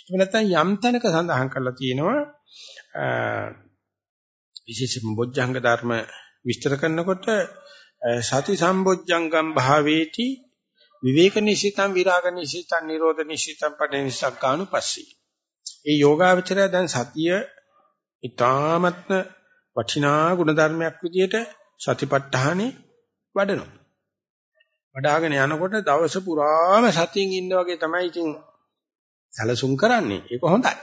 එහෙම නැත්නම් යම් තැනක සඳහන් කරලා තියෙනවා විශේෂයෙන් බොජ්ජංග ධර්ම විස්තර කරනකොට සති සම්බොජ්ජංගම් භාවේති විවේක නිසිතං විරාග නිසිතං නිරෝධ නිසිතං පටිනිසග්ගානුපස්සී. ඒ යෝගාවචරය දැන් සතිය ඊ타මත්ම වටිනා ගුණ ධර්මයක් විදියට සතිපට්ඨානෙ වඩනවා. වඩාගෙන යනකොට දවස පුරාම සතියින් ඉන්න වගේ තමයි ඉතින් සැලසුම් කරන්නේ. ඒක හොඳයි.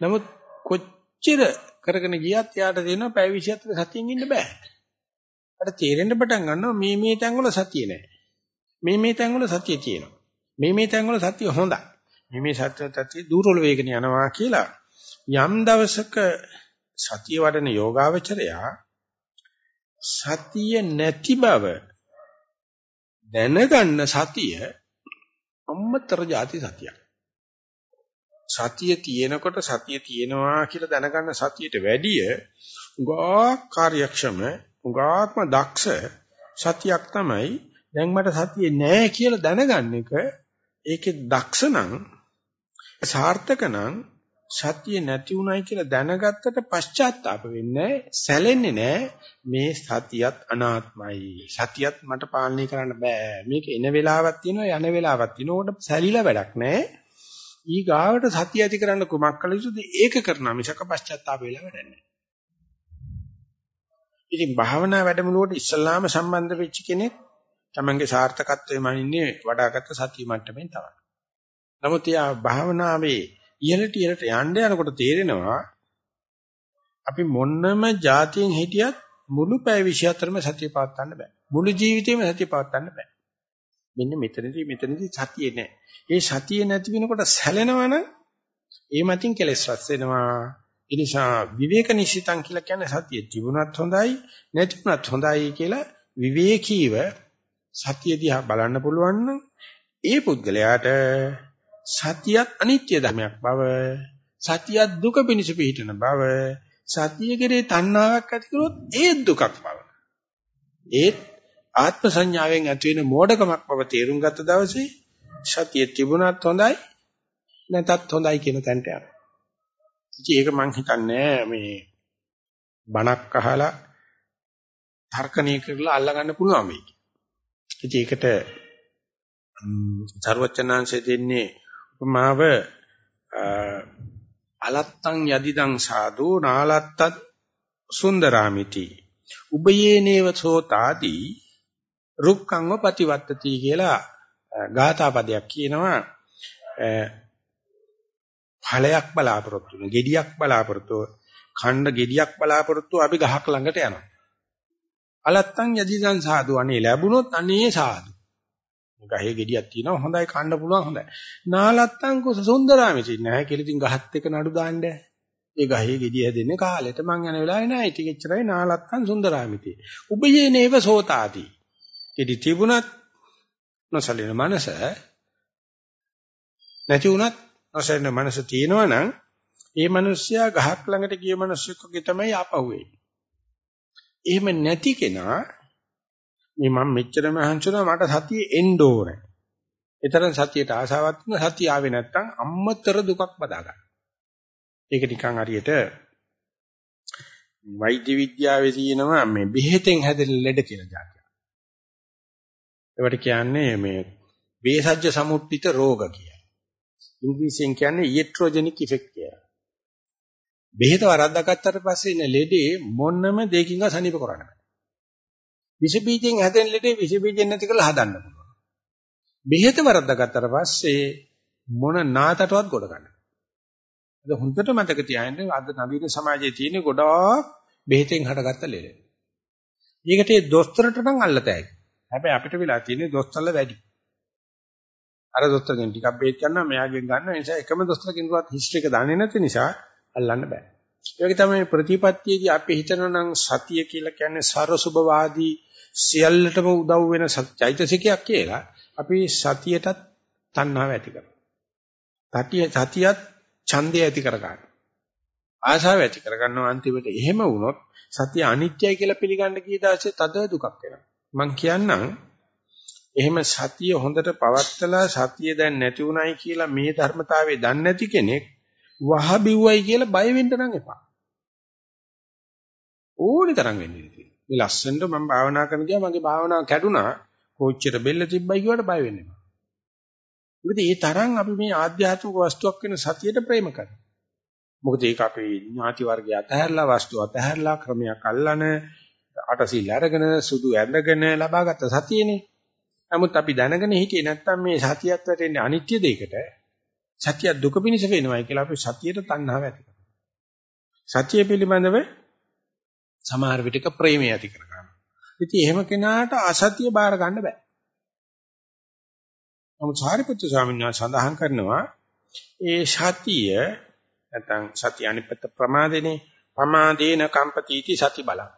නමුත් කොච්චර කරගෙන ගියත් යාට දෙනවා පැය 24 සතියින් ඉන්න බෑ. අර තේරෙන්න පටන් ගන්නවා මේ මේ තැන්වල සතිය නෑ. මේ මේ තැන්වල සතිය තියෙනවා. මේ මේ තැන්වල සතිය හොඳයි. මේ මේ සත්‍ය තත්ත්වය දුර්වල වේගන යනවා කියලා යම් දවසක සතිය වඩන යෝගාවචරයා සතිය නැති බව දැනගන්න සතිය අම්මතර ಜಾති සතියක්. සතිය තියෙනකොට සතිය තියෙනවා කියලා දැනගන්න සතියට වැඩිය උගා කාර්යක්ෂම උගාත්ම දක්ෂ සතියක් තමයි දැන් මට සතියේ නැහැ කියලා දැනගන්න එක. ඒකේ දක්ෂ නම් සාර්ථක නම් සතිය නැති උනායි කියලා දැනගත්තට පශ්චාත්තාප වෙන්නේ සැලෙන්නේ නැහැ මේ සතියත් අනාත්මයි. සතියත් මට පාලනය කරන්න බෑ. මේක එන වෙලාවක් තියෙනවා යන වෙලාවක් තියෙනවා. උඩ සැලිලා වැඩක් නැහැ ඊ ගාවට සතිය ඇති කරන්න කුමක් කළ යුතුද ඒක කරනා මිසක පශ්චාත්තාප වෙලා වැඩක් නැහැ ඉතින් භාවනා වැඩමුළුවට ඉස්සල්ලාම සම්බන්ධ වෙච්ච කෙනෙක් තමන්ගේ සාර්ථකත්වයේ මනින්නේ වඩාගත් සතිය මට්ටමින් තමයි. නමුත් යා භාවනාවේ ඉහළට ඉහළට යන්න යනකොට තේරෙනවා අපි මොන්නම જાතියෙන් හිටියත් මුළු පැය 24ම සතිය පවත්වන්න බෑ. මුළු ජීවිතේම සතිය පවත්වන්න බෑ. මෙන්න මෙතනදී මෙතනදී සතියේ නෑ. ඒ සතිය නැති වෙනකොට සැලෙනවනම් ඒ මතින් කෙලස් රස් වෙනවා. ඒ නිසා විවේක නිශ්චිතං කියලා කියන්නේ සතිය තිබුණත් හොඳයි නැතිුණත් හොඳයි කියලා විවේකීව සතිය දිහා බලන්න පුළුවන් නම් ඒ පුද්ගලයාට සතියත් අනිත්‍ය ධර්මයක් බව සතියත් දුක පිණිස පිහිටන බව සතිය කෙරේ තණ්හාවක් ඇති කරොත් ඒ දුකක් බව ඒත් ආත්ම සංඥාවෙන් ඇති වෙන මෝඩකමක් බව තේරුම් ගත්ත දවසේ සතිය තිබුණත් හොඳයි නැතත් හොඳයි කියන තැනට යනවා. ඉතින් ඒක මං හිතන්නේ මේ බණක් අහලා තර්කණය කරලා අල්ලගන්න පුළුවන් වෙයි. ඉතින් ඒකට සර්වචනාංශය දෙන්නේ උපමාව අලත්තං යදිදං සාදු නාලත්තත් සුන්දරාමිති උබයේනේව සෝතාදී රුක්ඛංව ප්‍රතිවත්තති කියලා ගාථා පදයක් කියනවා ඵලයක් බලාපොරොත්තු වෙන gediyak බලාපොරොත්තු ඛණ්ඩ gediyak බලාපොරොත්තු අපි ගහක් ළඟට යනවා අලත්තං යදිදං සාදු අනේ ලැබුණොත් අනේ සාදු. ගහේ ගෙඩියක් තියෙනවා හොඳයි කන්න පුළුවන් හොඳයි. නාලත්තං කුස සුන්දරාමිති නැහැ කියලා ඉතින් ගහත් එක නඩු දාන්නේ. ඒ ගහේ ගෙඩිය හැදෙන්නේ කාලෙට මං යන වෙලාවේ නෑ ඉතින් එච්චරයි නාලත්තං සුන්දරාමිති. උබයේ නේව සෝතාති. ගෙඩි තිබුණත් නොසලින මනස නැති වුණත් නොසලින මනස තියෙනවා නම් ඒ මිනිස්සයා ගහක් ළඟට ගිය මිනිස්සෙක්ගේ තමයි ආපහු වෙන්නේ. එහෙම නැති කෙනා මේ මම මෙච්චර මහන්සියනවා මට සතිය එන්න ඕනේ. ඒතරම් සතියට ආසාවක් තුන සතිය ආවේ නැත්තම් අම්මතර දුකක් බදා ගන්න. ඒක නිකන් හරියට වෛද්‍ය විද්‍යාවේ තියෙනවා මේ බෙහෙතෙන් හැදෙන ලෙඩ කියලා જાතියක්. ඒවට කියන්නේ මේ වේසජ්‍ය සමුප්පිත රෝග කියලා. ඉංග්‍රීසියෙන් කියන්නේ ඊට්‍රොජෙනික් ඉෆෙක්ට් කියලා. බෙහෙත වරද්දාගත්තට පස්සේ ඉන්න ලෙඩේ මොනම දෙයකින්වත් සනීප කරන්න බෑ. විස බීජෙන් හැදෙන ලෙඩේ විස බීජෙන් නැති කරලා හදන්න පුළුවන්. බෙහෙත වරද්දාගත්තට පස්සේ මොන නාතටවත් ගොඩ ගන්න. අද හොඳට මතක තියාගන්න අද නවීන සමාජයේ තියෙන ගොඩාක් බෙහෙතෙන් හටගත්ත ලෙඩ. ඊකට ඒ දොස්තරට නම් අල්ලතෑයි. හැබැයි අපිට වෙලා තියෙන්නේ දොස්තරල වැඩි. අර දොස්තරගෙන් ටිකක් බේත් ගන්නවා මෙයාගෙන් ගන්නවා ඒ නිසා එකම දොස්තරකින්වත් හිස්ටරි එක දන්නේ නැති නිසා අල්ලන්න බෑ. ඒ වගේ තමයි ප්‍රතිපත්තියේදී අපි හිතනවා නම් සතිය කියලා කියන්නේ සරසුභවාදී සියල්ලටම උදව් වෙන චෛතසිකයක් කියලා. අපි සතියටත් තණ්හාව ඇති කරනවා. සතිය සතියත් ඡන්දය ඇති කර ගන්නවා. ආශාව ඇති කර ගන්නවා අන්තිමට එහෙම වුණොත් සතිය අනිත්‍යයි කියලා පිළිගන්න කී දාසේ තද දුකක් වෙනවා. මම කියන්නම් එහෙම සතිය හොඳට පවත්තලා සතිය දැන් නැති උනායි කියලා මේ ධර්මතාවයේ දන්නේ නැති කෙනෙක් වහ බිව්වයි කියලා බය වෙන්න නම් එපා. ඕනි තරම් වෙන්න ඉතින්. මේ ලස්සනට මම භාවනා කරන ගියා මගේ භාවනාව කැඩුනා. කොච්චර බෙල්ල තිබ්බයි කියවට බය වෙන්න එපා. මොකද ඒ තරම් අපි මේ ආධ්‍යාත්මික වස්තුවක් වෙන සතියට ප්‍රේම කරනවා. මොකද ඒක අපේ ඥාති වර්ගය අතහැරලා වස්තු අතහැරලා ක්‍රමයක් අල්ලන අටසිල් අරගෙන සුදු ඇඳගෙන ලබාගත් සතියනේ. නමුත් අපි දැනගෙන හිටියේ නැත්තම් මේ සතියත් වැටෙන්නේ අනිත්‍ය දෙයකට. සතිය දුක පිණිස වෙනවයි කියලා අපි සතියට තණ්හාව ඇති කරනවා. සතිය පිළිබඳව සමහර විටක ප්‍රේමය ඇති කර ගන්නවා. ඉතින් එහෙම කෙනාට අසතිය බාර ගන්න බෑ. නමුත් සාරිපුත්‍ර ස්වාමීන් වහන්සේ සඳහන් කරනවා ඒ සතිය නැත්නම් සතිය අනිපත ප්‍රමාදේනේ ප්‍රමාදේන කම්පතිටි සති බලං.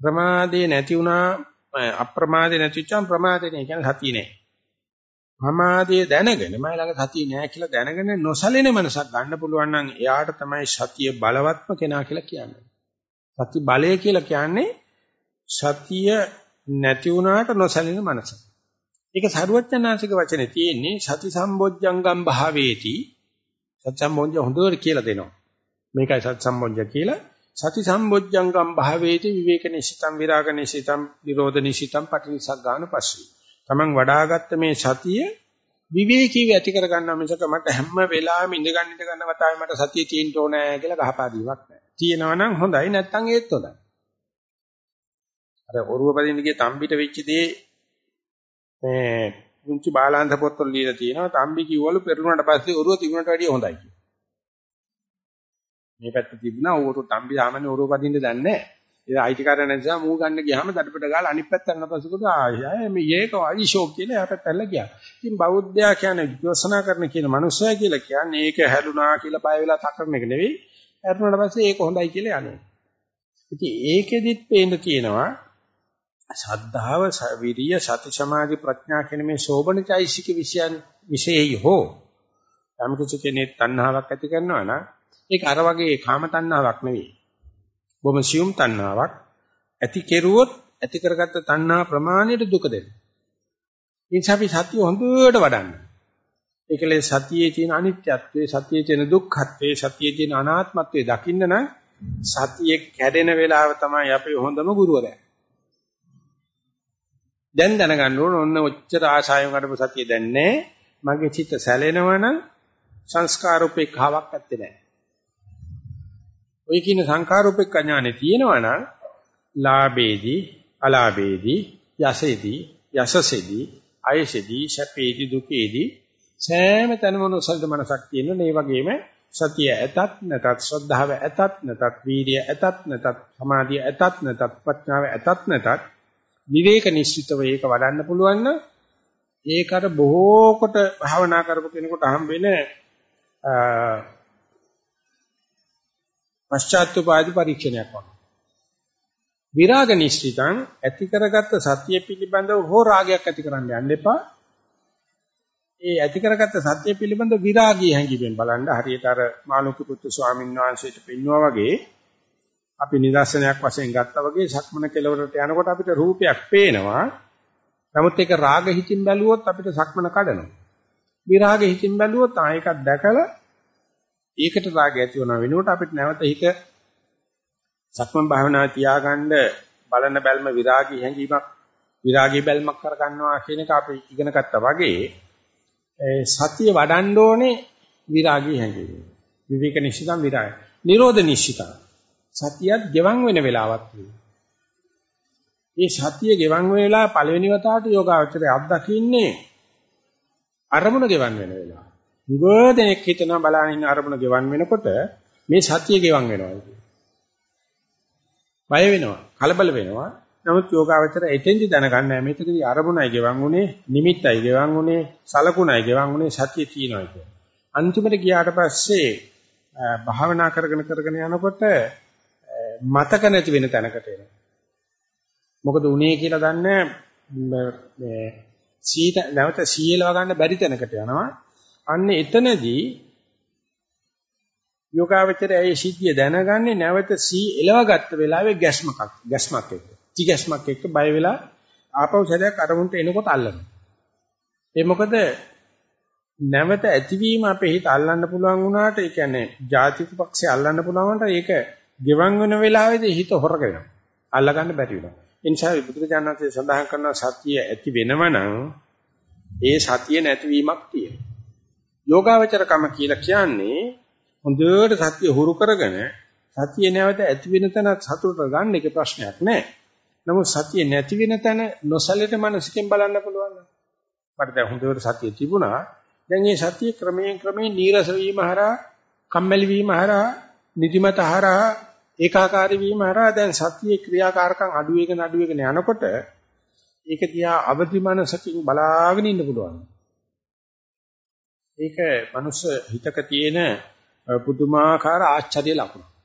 ප්‍රමාදේ නැති වුණා අප්‍රමාදේ නැතිවචම් ප්‍රමාදේ නේ කියන්නේ සතිය නෑ. ප්‍රමාදයේ දැනගෙන මම ළඟ සතිය නෑ කියලා දැනගෙන නොසලෙන මනසක් ගන්න පුළුවන් නම් එයාට තමයි සතිය බලවත්ම කෙනා කියලා කියන්නේ. සති බලය කියලා කියන්නේ සතිය නැති වුණාට නොසලෙන මනස. ඒක සරුවචනාංශික වචනේ තියෙන්නේ සති සම්බොජ්ජංගම් භාවේති. සති සම්බොජ්ජ හොඳට කියලා දෙනවා. මේකයි සති සම්බොජ්ජ කියලා. සති සම්බොජ්ජංගම් භාවේති විවේක නිසිතම් විරාග නිසිතම් නිරෝධ නිසිතම් පටිනිසක් ගන්න පස්සේ. Taman වඩාගත්ත මේ සතිය විවේකීව ඇති කර ගන්නවා මිසක මට හැම වෙලාවෙම ඉඳ ගන්න ඉඳ ගන්න වතාවේ මට සතිය තියෙන්න ඕනේ කියලා ගහපාදීවක් නැහැ. තියෙනවා නම් හොඳයි නැත්නම් ඒත් හොඳයි. අර ඔරුව පදින්න ගිය තම්බිට වෙච්ච දේ මේ පුංචි බාලාන්ත පොත්වල ලියලා තියෙනවා තම්බි කිව්වලු පෙරුණාට පස්සේ ඔරුව තිබුණට වැඩිය හොඳයි කියලා. මේ පැත්ත තිබුණා ඌට තම්බි සාමාන්‍ය ඔරුව පදින්න දන්නේ නැහැ. ඒ අයිතිකාරය නිසා මූ ගන්න ගියාම දඩපඩ ගාලා අනිත් පැත්ත යන පස්සෙකද ආයෙ මේ ඒක අයිෂෝක් කියලා එහා පැත්ත ඇල්ල ගියා. ඉතින් බෞද්ධයා කියන්නේ විශ්වසනා කරන කියන මනුස්සයා කියලා කියන්නේ ඒක හැලුණා කියලා බය වෙලා තකරන එක නෙවෙයි. හැරුණාට පස්සේ ඒක හොඳයි කියලා යන්නේ. ඉතින් ඒකෙදිත් පේන්න තියෙනවා ශ්‍රද්ධාව, විරිය, සති සමාධි ප්‍රඥා කියන මේ සෝබනචෛසික විෂයන් විශේෂයි හෝ යම් කිසි කෙනෙක් තණ්හාවක් ඇති කරනවා නම් ඒක අර වගේ කාම තණ්හාවක් නෙවෙයි. බොහොම සියුම් තණ්හාවක් ඇති කෙරුවොත් ඇති කරගත්ත තණ්හා ප්‍රමාණයට දුක දෙනවා. ඒ නිසා අපි සතිය හොඳට වඩන්න. ඒකලේ සතියේ තියෙන අනිත්‍යත්වයේ සතියේ තියෙන දුක්ඛත්වයේ සතියේ තියෙන අනාත්මත්වයේ දකින්න නම් සතියේ කැඩෙන වෙලාව තමයි අපේ හොඳම ගුරුවරයා. දැන් දැනගන්න ඕන ඔන්න ඔච්චර ආශාවෙන් කරපු සතිය දැන් නැහැ. මගේ චිත්ත සැලෙනවනම් සංස්කාර උපේක්ෂාවක් ඇත්තේ නැහැ. ඔය කියන සංඛාරූපෙක ඥානෙ තියෙනවා නම් ලාභේදී අලාභේදී යසෙදී යසසෙදී අයසෙදී සැපේදී දුකේදී සෑම තැනම නොසල්ද මනසක් තියෙන මේ වගේම සතිය ඇතත් නැතත් ශ්‍රද්ධාව ඇතත් නැතත් වීර්ය ඇතත් නැතත් සමාධිය ඇතත් නැතත් ප්‍රඥාව ඇතත් නැතත් විවේක නිශ්චිතව ඒක වඩන්න පුළුවන් නම් ඒකට බොහෝ කොට භාවනා කරපු කෙනෙකුට හම්බ වෙන පශ්චාත්තුපාදී පරීක්ෂණයක් වගේ. විරාග නිශ්චිතං ඇති කරගත්ත සත්‍ය පිළිබඳව හෝ රාගයක් ඇති කරන්න යන්න එපා. ඒ ඇති කරගත්ත සත්‍ය පිළිබඳ විරාගී හැඟීමෙන් බලන්න හරියට අර මානුක පුත්තු ස්වාමීන් වහන්සේට පෙන්වුවා වගේ අපි නිදර්ශනයක් වශයෙන් ගත්තා වගේ සක්මන කෙලවරට යනකොට අපිට රූපයක් පේනවා. නමුත් ඒක රාග හිතින් බැලුවොත් අපිට සක්මන කඩනවා. විරාග හිතින් බැලුවොත් ආයෙකක් දැකලා ඒකට රාගය ඇති වෙන වෙනුවට අපිට නැවත හිත සක්මන් භාවනාව තියාගන්න බලන බැල්ම විරාගී හැඟීමක් විරාගී බැල්මක් කරගන්නවා කියන එක අපි ඉගෙන ගත්තා වගේ සතිය වඩන්න ඕනේ විරාගී හැඟීම. විවේක නිශ්චිතම් විරාගය. නිරෝධ නිශ්චිතම්. සතියත් ගෙවන් වෙන වෙලාවක් මේ සතිය ගෙවන් වෙන වෙලාව පළවෙනි වතාවට යෝගාවචරය අත්දකින්නේ අරමුණ ගෙවන් වෙන වෙලාව. ගොඩනෙක් හිතනවා බලන ඉන්න අරමුණ ගෙවන් වෙනකොට මේ සතිය ගෙවන් වෙනවා කියන්නේ. බය වෙනවා, කලබල වෙනවා. නමුත් යෝගාවචර එතෙන්දි දැනගන්නේ මේකදී අරමුණයි ගෙවන් උනේ, නිමිත්තයි ගෙවන් උනේ, සලකුණයි ගෙවන් උනේ සතිය තියෙනවා කියන්නේ. අන්තිමට ගියාට පස්සේ භාවනා කරගෙන කරගෙන යනකොට මතක නැති වෙන තැනකට එනවා. මොකද උනේ කියලා දන්නේ මේ සීත නැවත සීලව ගන්න බැරි තැනකට යනවා. අන්න එතනදී යෝගාවචරය ඒ සිද්ධිය දැනගන්නේ නැවත සී එලවගත්ත වෙලාවේ ගැස්මක් ගැස්මක් එක්ක. ටි ගැස්මක් එක්ක බය වෙලා ආපහු සැරයක් අරමුණට එනකොට අල්ලනවා. ඒ මොකද නැවත ඇතිවීම අපේ හිත අල්ලන්න පුළුවන් වුණාට ඒ කියන්නේ ජාතික පක්ෂය අල්ලන්න පුළුවන් වුණාට ඒක ගෙවන් වෙන වෙලාවේදී හිත හොරක වෙනවා. අල්ල ගන්න බැරි වෙනවා. ඒ නිසා බුදුරජාණන්සේ සඳහන් කරන සතිය ඇති වෙනවනම් ඒ සතිය නැතිවීමක් තියෙනවා. යෝගාවචරකම කියලා කියන්නේ හොඳට සතිය හුරු කරගෙන සතිය නැවත ඇති වෙන තැන සතුටට ගන්න එක ප්‍රශ්නයක් නෑ. නමුත් සතිය නැති වෙන තැන නොසලෙට මනසකින් බලන්න පුළුවන්. මට දැන් හොඳට සතිය තිබුණා. දැන් මේ සතිය ක්‍රමයෙන් ක්‍රමයෙන් නීරස වීම හරහා, කම්මැලි වීම හරහා, නිදිමත හරහා, ඒකාකාරී වීම හරහා දැන් සතියේ ක්‍රියාකාරකම් අඩු වෙගෙන අඩු වෙගෙන යනකොට ඒක දිහා අවදි මනසකින් බලාගෙන ඉන්න පුළුවන්. ඒක මනුස්ස හිතක තියෙන පුදුමාකාර ආශ්චර්ය ලකුණක්.